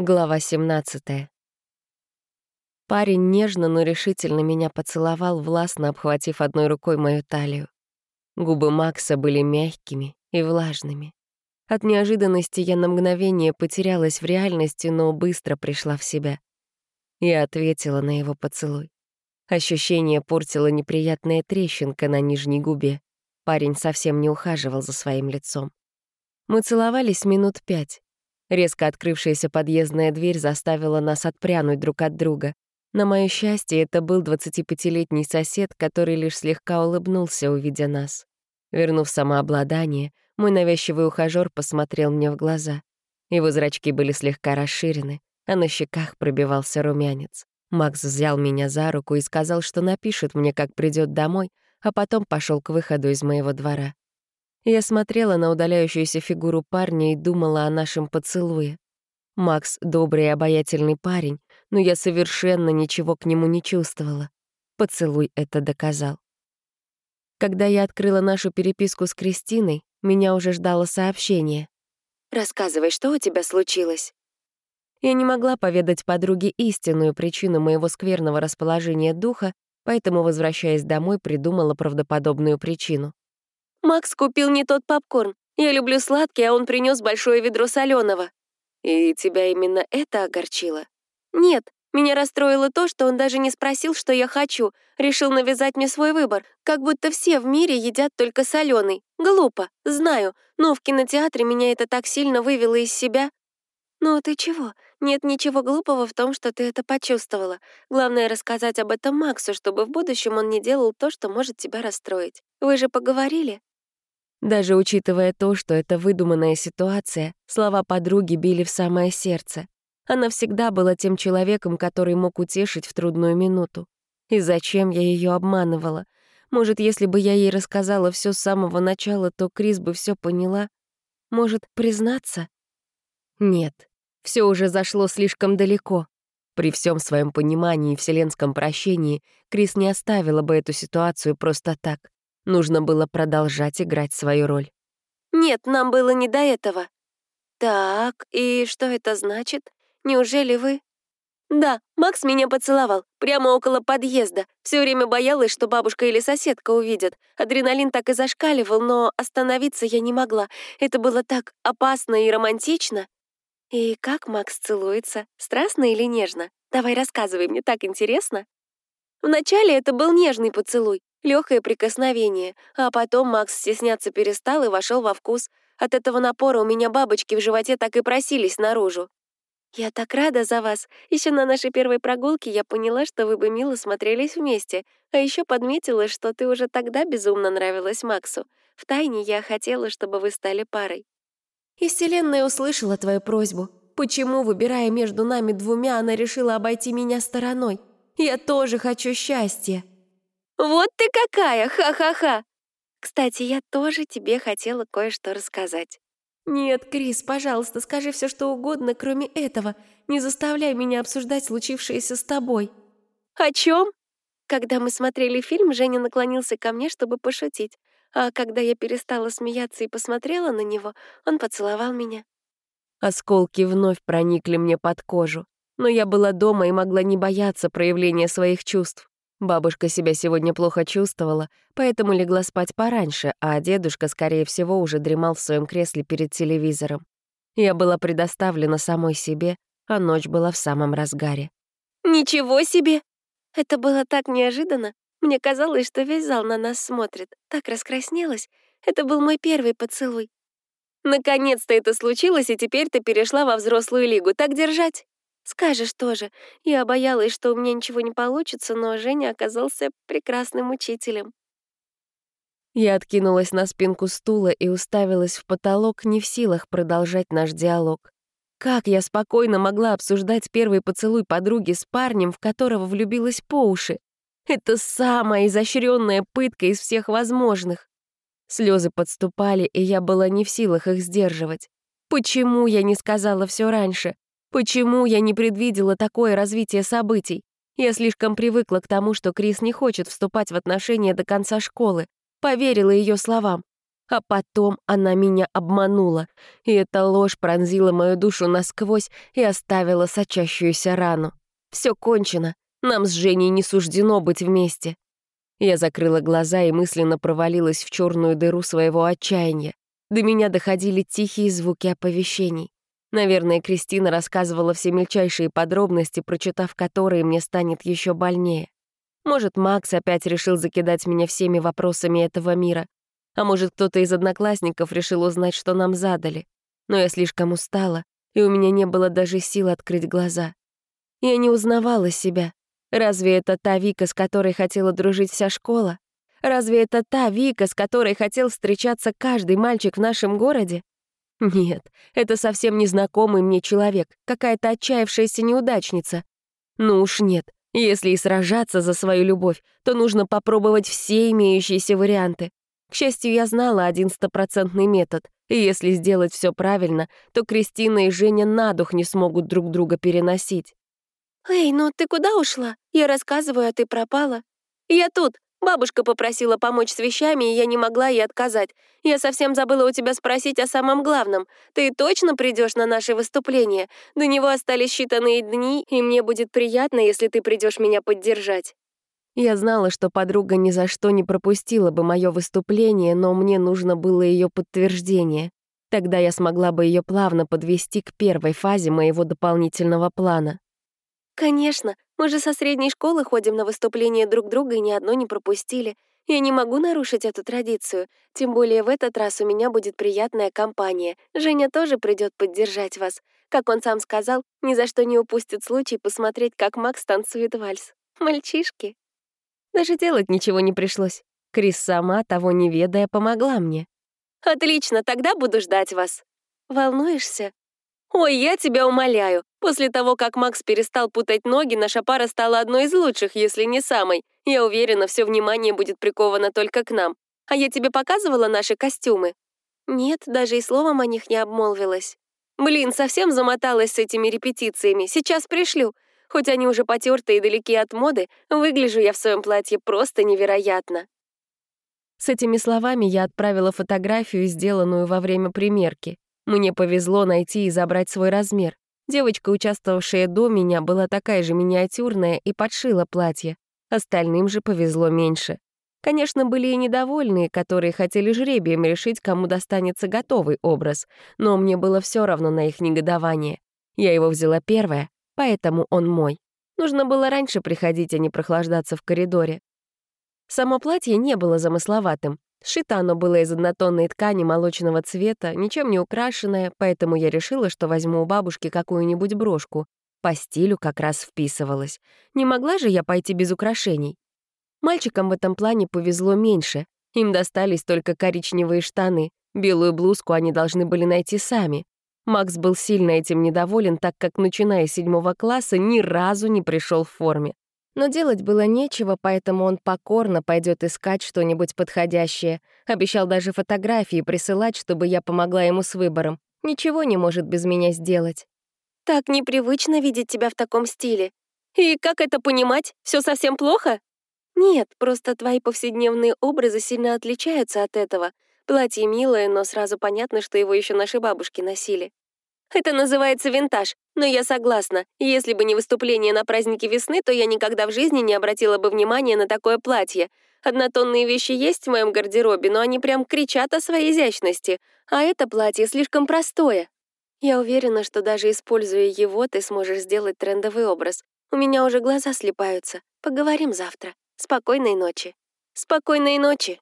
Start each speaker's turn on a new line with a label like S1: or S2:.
S1: Глава 17. Парень нежно, но решительно меня поцеловал, властно обхватив одной рукой мою талию. Губы Макса были мягкими и влажными. От неожиданности я на мгновение потерялась в реальности, но быстро пришла в себя. Я ответила на его поцелуй. Ощущение портила неприятная трещинка на нижней губе. Парень совсем не ухаживал за своим лицом. Мы целовались минут пять. Резко открывшаяся подъездная дверь заставила нас отпрянуть друг от друга. На моё счастье, это был 25-летний сосед, который лишь слегка улыбнулся, увидя нас. Вернув самообладание, мой навязчивый ухажёр посмотрел мне в глаза. Его зрачки были слегка расширены, а на щеках пробивался румянец. Макс взял меня за руку и сказал, что напишет мне, как придёт домой, а потом пошёл к выходу из моего двора. Я смотрела на удаляющуюся фигуру парня и думала о нашем поцелуе. Макс — добрый и обаятельный парень, но я совершенно ничего к нему не чувствовала. Поцелуй это доказал. Когда я открыла нашу переписку с Кристиной, меня уже ждало сообщение. «Рассказывай, что у тебя случилось?» Я не могла поведать подруге истинную причину моего скверного расположения духа, поэтому, возвращаясь домой, придумала правдоподобную причину.
S2: Макс купил не тот попкорн. Я люблю сладкий, а он принес большое ведро соленого. И тебя именно это огорчило? Нет, меня расстроило то, что он даже не спросил, что я хочу. Решил навязать мне свой выбор, как будто все в мире едят только соленый. Глупо, знаю, но в кинотеатре меня это так сильно вывело из себя. Ну ты чего? Нет ничего глупого в том, что ты это почувствовала. Главное — рассказать об этом Максу, чтобы в будущем он не делал то, что может тебя расстроить. Вы же поговорили?
S1: Даже учитывая то, что это выдуманная ситуация, слова подруги били в самое сердце. Она всегда была тем человеком, который мог утешить в трудную минуту. И зачем я ее обманывала? Может, если бы я ей рассказала все с самого начала, то Крис бы все поняла? Может, признаться? Нет, все уже зашло слишком далеко. При всем своем понимании и вселенском прощении Крис не оставила бы эту ситуацию просто так. Нужно было продолжать играть свою роль.
S2: «Нет, нам было не до этого». «Так, и что это значит? Неужели вы...» «Да, Макс меня поцеловал, прямо около подъезда. Все время боялась, что бабушка или соседка увидят. Адреналин так и зашкаливал, но остановиться я не могла. Это было так опасно и романтично». «И как Макс целуется? Страстно или нежно? Давай рассказывай, мне так интересно». Вначале это был нежный поцелуй, легкое прикосновение, а потом Макс стесняться перестал и вошел во вкус. От этого напора у меня бабочки в животе так и просились наружу. «Я так рада за вас. Еще на нашей первой прогулке я поняла, что вы бы мило смотрелись вместе, а еще подметила, что ты уже тогда безумно нравилась Максу. Втайне я хотела, чтобы вы стали парой». И Вселенная услышала твою просьбу. Почему, выбирая между нами двумя, она решила обойти меня стороной? Я тоже хочу счастья. Вот ты какая, ха-ха-ха! Кстати, я тоже тебе хотела кое-что рассказать. Нет, Крис, пожалуйста, скажи все, что угодно, кроме этого. Не заставляй меня обсуждать случившееся с тобой. О чем? Когда мы смотрели фильм, Женя наклонился ко мне, чтобы пошутить. А когда я перестала смеяться и посмотрела на него, он поцеловал меня.
S1: Осколки вновь проникли мне под кожу. Но я была дома и могла не бояться проявления своих чувств. Бабушка себя сегодня плохо чувствовала, поэтому легла спать пораньше, а дедушка, скорее всего, уже дремал в своем кресле перед телевизором. Я была предоставлена самой себе, а ночь была в самом разгаре.
S2: «Ничего себе! Это было так неожиданно. Мне казалось, что весь зал на нас смотрит. Так раскраснелась. Это был мой первый поцелуй. Наконец-то это случилось, и теперь ты перешла во взрослую лигу. Так держать!» Скажешь тоже. Я боялась, что у меня ничего не получится, но Женя оказался прекрасным учителем.
S1: Я откинулась на спинку стула и уставилась в потолок, не в силах продолжать наш диалог. Как я спокойно могла обсуждать первый поцелуй подруги с парнем, в которого влюбилась по уши? Это самая изощренная пытка из всех возможных. Слезы подступали, и я была не в силах их сдерживать. Почему я не сказала все раньше? Почему я не предвидела такое развитие событий? Я слишком привыкла к тому, что Крис не хочет вступать в отношения до конца школы, поверила ее словам. А потом она меня обманула, и эта ложь пронзила мою душу насквозь и оставила сочащуюся рану. Все кончено, нам с Женей не суждено быть вместе. Я закрыла глаза и мысленно провалилась в черную дыру своего отчаяния. До меня доходили тихие звуки оповещений. Наверное, Кристина рассказывала все мельчайшие подробности, прочитав которые мне станет еще больнее. Может, Макс опять решил закидать меня всеми вопросами этого мира. А может, кто-то из одноклассников решил узнать, что нам задали. Но я слишком устала, и у меня не было даже сил открыть глаза. Я не узнавала себя. Разве это та Вика, с которой хотела дружить вся школа? Разве это та Вика, с которой хотел встречаться каждый мальчик в нашем городе? Нет, это совсем незнакомый мне человек, какая-то отчаявшаяся неудачница. Ну уж нет, если и сражаться за свою любовь, то нужно попробовать все имеющиеся варианты. К счастью, я знала один стопроцентный метод, и если сделать все правильно, то Кристина и Женя на дух не смогут друг друга переносить.
S2: «Эй, ну ты куда ушла? Я рассказываю, а ты пропала». «Я тут. Бабушка попросила помочь с вещами, и я не могла ей отказать. Я совсем забыла у тебя спросить о самом главном. Ты точно придешь на наше выступление? До него остались считанные дни, и мне будет приятно, если ты придешь меня поддержать».
S1: Я знала, что подруга ни за что не пропустила бы мое выступление, но мне нужно было ее подтверждение. Тогда я смогла бы ее плавно подвести к первой фазе моего дополнительного плана.
S2: «Конечно, мы же со средней школы ходим на выступления друг друга и ни одно не пропустили. Я не могу нарушить эту традицию, тем более в этот раз у меня будет приятная компания. Женя тоже придет поддержать вас. Как он сам сказал, ни за что не упустит случай посмотреть, как Макс танцует вальс. Мальчишки.
S1: Даже делать ничего не пришлось. Крис сама, того не ведая, помогла мне.
S2: «Отлично, тогда буду ждать вас». «Волнуешься?» «Ой, я тебя умоляю. После того, как Макс перестал путать ноги, наша пара стала одной из лучших, если не самой. Я уверена, все внимание будет приковано только к нам. А я тебе показывала наши костюмы?» «Нет, даже и словом о них не обмолвилась». «Блин, совсем замоталась с этими репетициями. Сейчас пришлю. Хоть они уже потертые и далеки от моды, выгляжу я в своем платье просто невероятно».
S1: С этими словами я отправила фотографию, сделанную во время примерки. Мне повезло найти и забрать свой размер. Девочка, участвовавшая до меня, была такая же миниатюрная и подшила платье. Остальным же повезло меньше. Конечно, были и недовольные, которые хотели жребием решить, кому достанется готовый образ, но мне было все равно на их негодование. Я его взяла первое, поэтому он мой. Нужно было раньше приходить, а не прохлаждаться в коридоре. Само платье не было замысловатым. Сшито оно было из однотонной ткани молочного цвета, ничем не украшенное, поэтому я решила, что возьму у бабушки какую-нибудь брошку. По стилю как раз вписывалась. Не могла же я пойти без украшений. Мальчикам в этом плане повезло меньше. Им достались только коричневые штаны. Белую блузку они должны были найти сами. Макс был сильно этим недоволен, так как, начиная с седьмого класса, ни разу не пришел в форме. Но делать было нечего, поэтому он покорно пойдет искать что-нибудь подходящее. Обещал даже фотографии присылать, чтобы я помогла ему с выбором. Ничего не может без меня сделать.
S2: «Так непривычно видеть тебя в таком стиле. И как это понимать? Все совсем плохо?» «Нет, просто твои повседневные образы сильно отличаются от этого. Платье милое, но сразу понятно, что его еще наши бабушки носили. Это называется винтаж, но я согласна. Если бы не выступление на празднике весны, то я никогда в жизни не обратила бы внимания на такое платье. Однотонные вещи есть в моем гардеробе, но они прям кричат о своей изящности. А это платье слишком простое. Я уверена, что даже используя его, ты сможешь сделать трендовый образ. У меня уже глаза слепаются. Поговорим завтра. Спокойной ночи. Спокойной ночи.